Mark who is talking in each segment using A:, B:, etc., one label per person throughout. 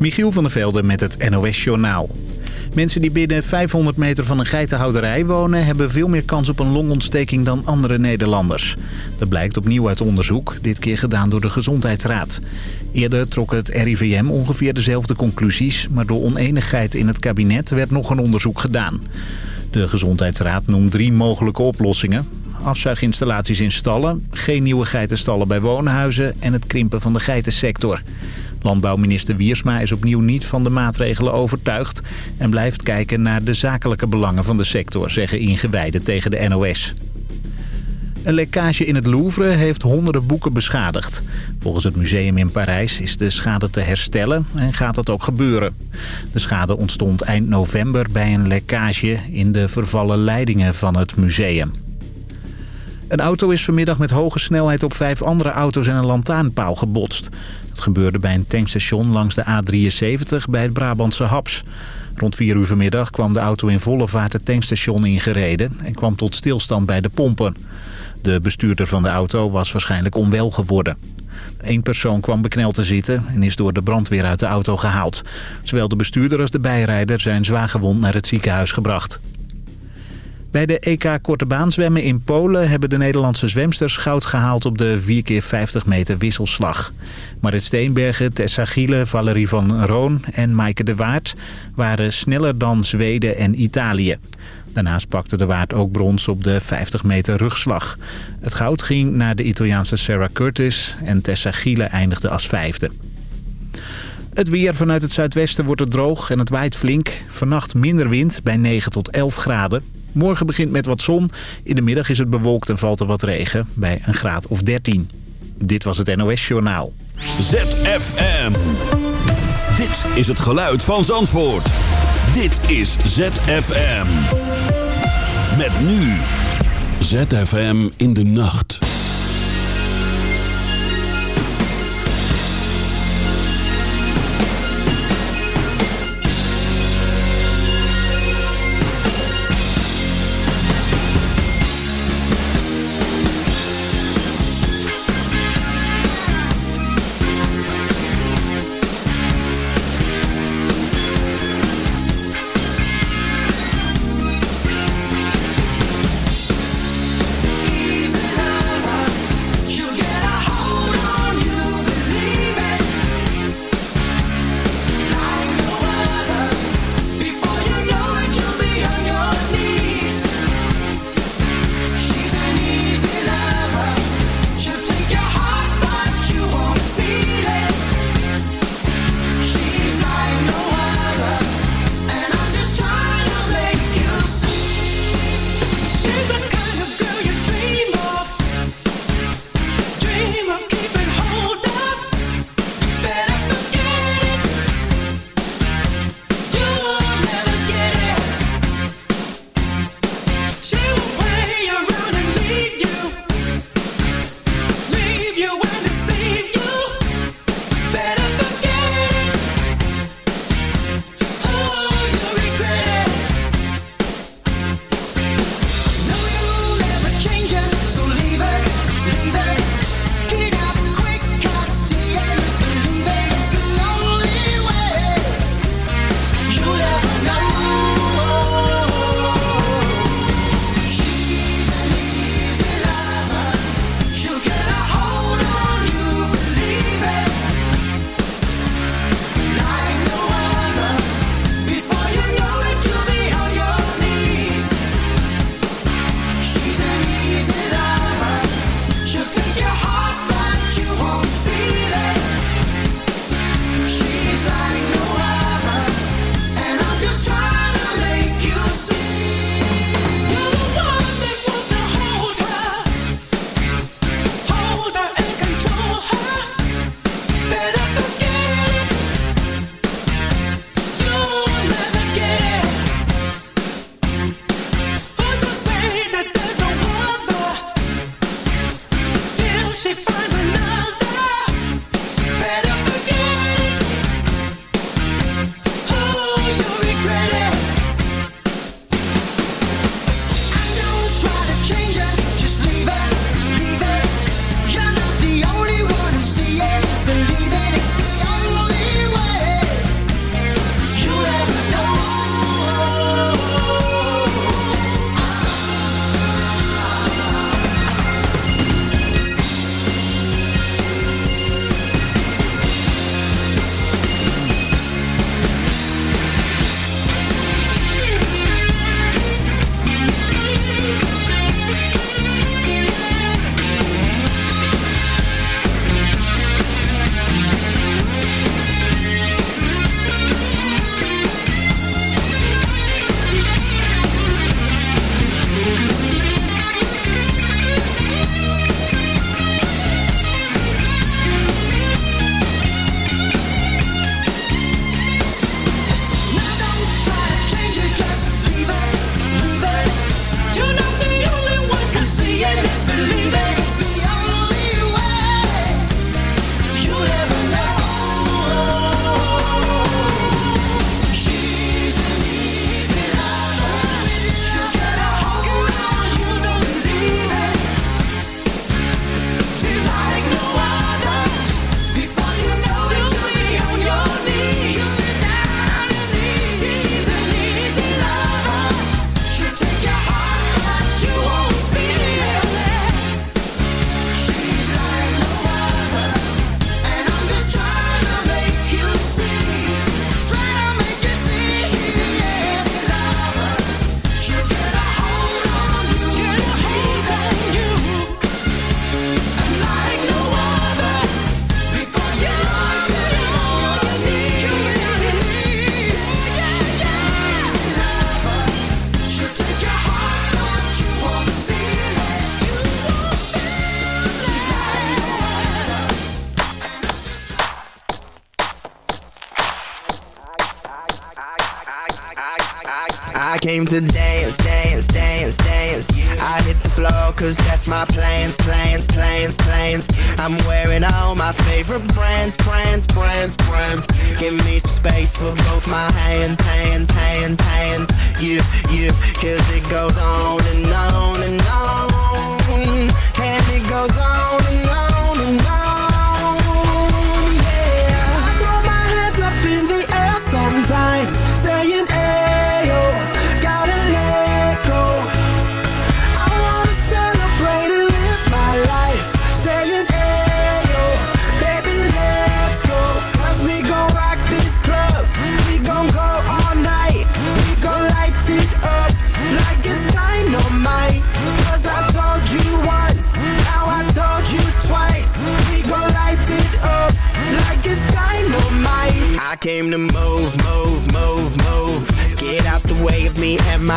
A: Michiel van der Velde met het NOS-journaal. Mensen die binnen 500 meter van een geitenhouderij wonen... hebben veel meer kans op een longontsteking dan andere Nederlanders. Dat blijkt opnieuw uit onderzoek, dit keer gedaan door de Gezondheidsraad. Eerder trok het RIVM ongeveer dezelfde conclusies... maar door oneenigheid in het kabinet werd nog een onderzoek gedaan. De Gezondheidsraad noemt drie mogelijke oplossingen. Afzuiginstallaties in stallen, geen nieuwe geitenstallen bij woonhuizen... en het krimpen van de geitensector. Landbouwminister Wiersma is opnieuw niet van de maatregelen overtuigd... en blijft kijken naar de zakelijke belangen van de sector, zeggen ingewijden tegen de NOS. Een lekkage in het Louvre heeft honderden boeken beschadigd. Volgens het museum in Parijs is de schade te herstellen en gaat dat ook gebeuren. De schade ontstond eind november bij een lekkage in de vervallen leidingen van het museum. Een auto is vanmiddag met hoge snelheid op vijf andere auto's en een lantaarnpaal gebotst. Het gebeurde bij een tankstation langs de A73 bij het Brabantse Haps. Rond 4 uur vanmiddag kwam de auto in volle vaart het tankstation ingereden... en kwam tot stilstand bij de pompen. De bestuurder van de auto was waarschijnlijk onwel geworden. Eén persoon kwam bekneld te zitten en is door de brandweer uit de auto gehaald. Zowel de bestuurder als de bijrijder zijn zwaargewond naar het ziekenhuis gebracht. Bij de EK Korte Baan zwemmen in Polen hebben de Nederlandse zwemsters goud gehaald op de 4x50 meter wisselslag. Marit Steenbergen, Tessa Giele, Valerie van Roon en Maaike de Waard waren sneller dan Zweden en Italië. Daarnaast pakte de Waard ook brons op de 50 meter rugslag. Het goud ging naar de Italiaanse Sarah Curtis en Tessa Giele eindigde als vijfde. Het weer vanuit het zuidwesten wordt het droog en het waait flink. Vannacht minder wind bij 9 tot 11 graden. Morgen begint met wat zon. In de middag is het bewolkt en valt er wat regen bij een graad of 13. Dit was het NOS Journaal.
B: ZFM. Dit is het geluid van Zandvoort. Dit is ZFM. Met nu. ZFM in de nacht.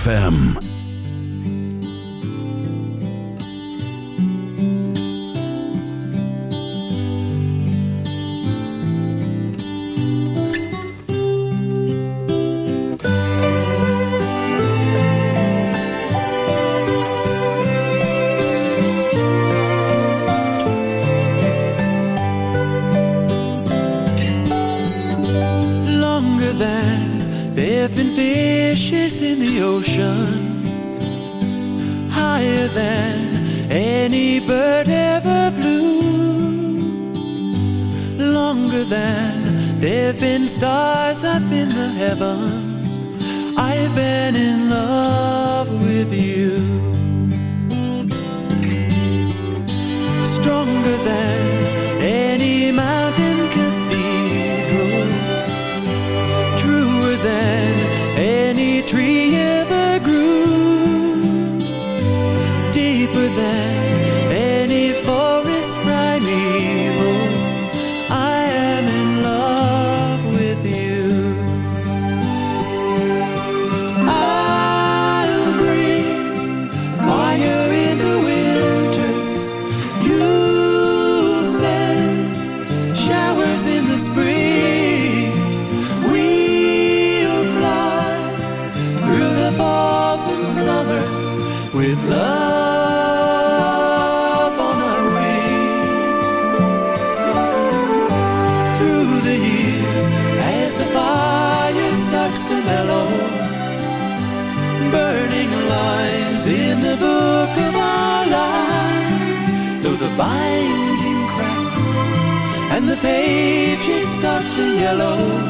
B: ZFM.
C: the pages start to yellow.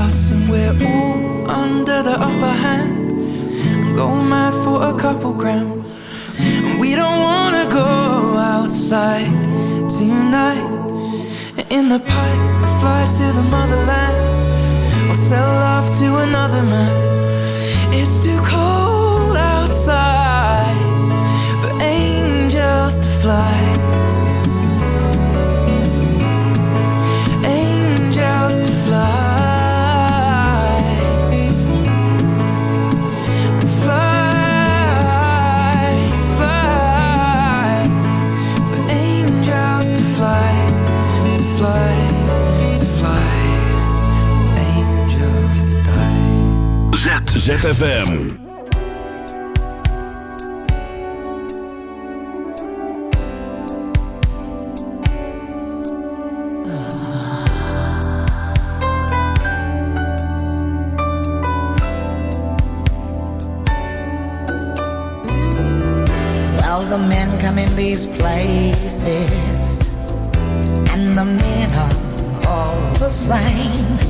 C: us and we're all under the upper hand. Go mad for a couple grams. We don't wanna go outside tonight. In the pipe, fly to the motherland. Or sell off to another man.
B: ZFM.
D: The men come in these places, and the men are all the same.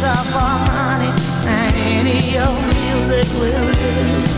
D: dancer for money, and any old music will do.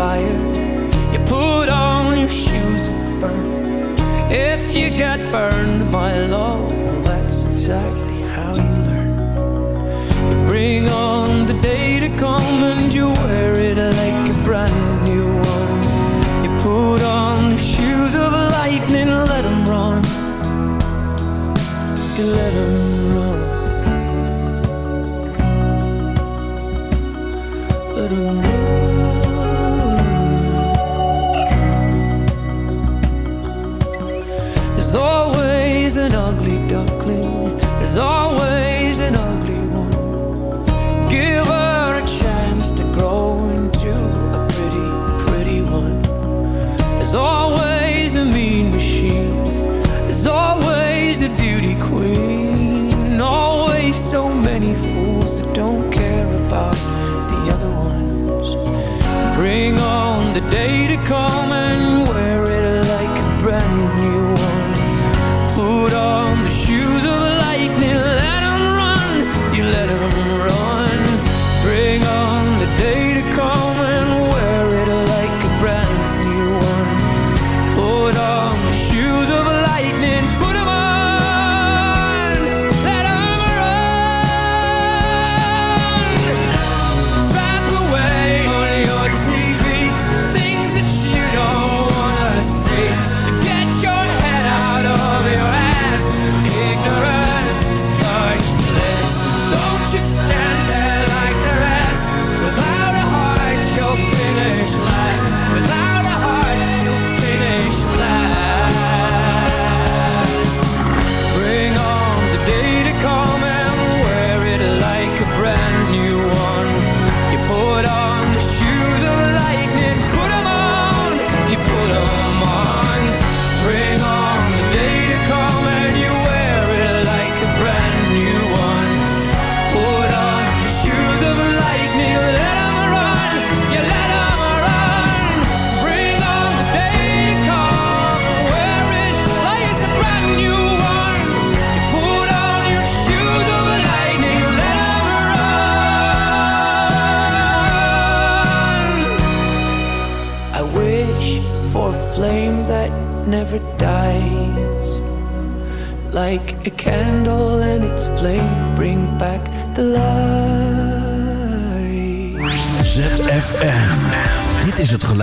C: Fire. You put on your shoes of burn. If you get burned by love, well, that's exactly how you learn. You bring on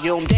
E: Volume.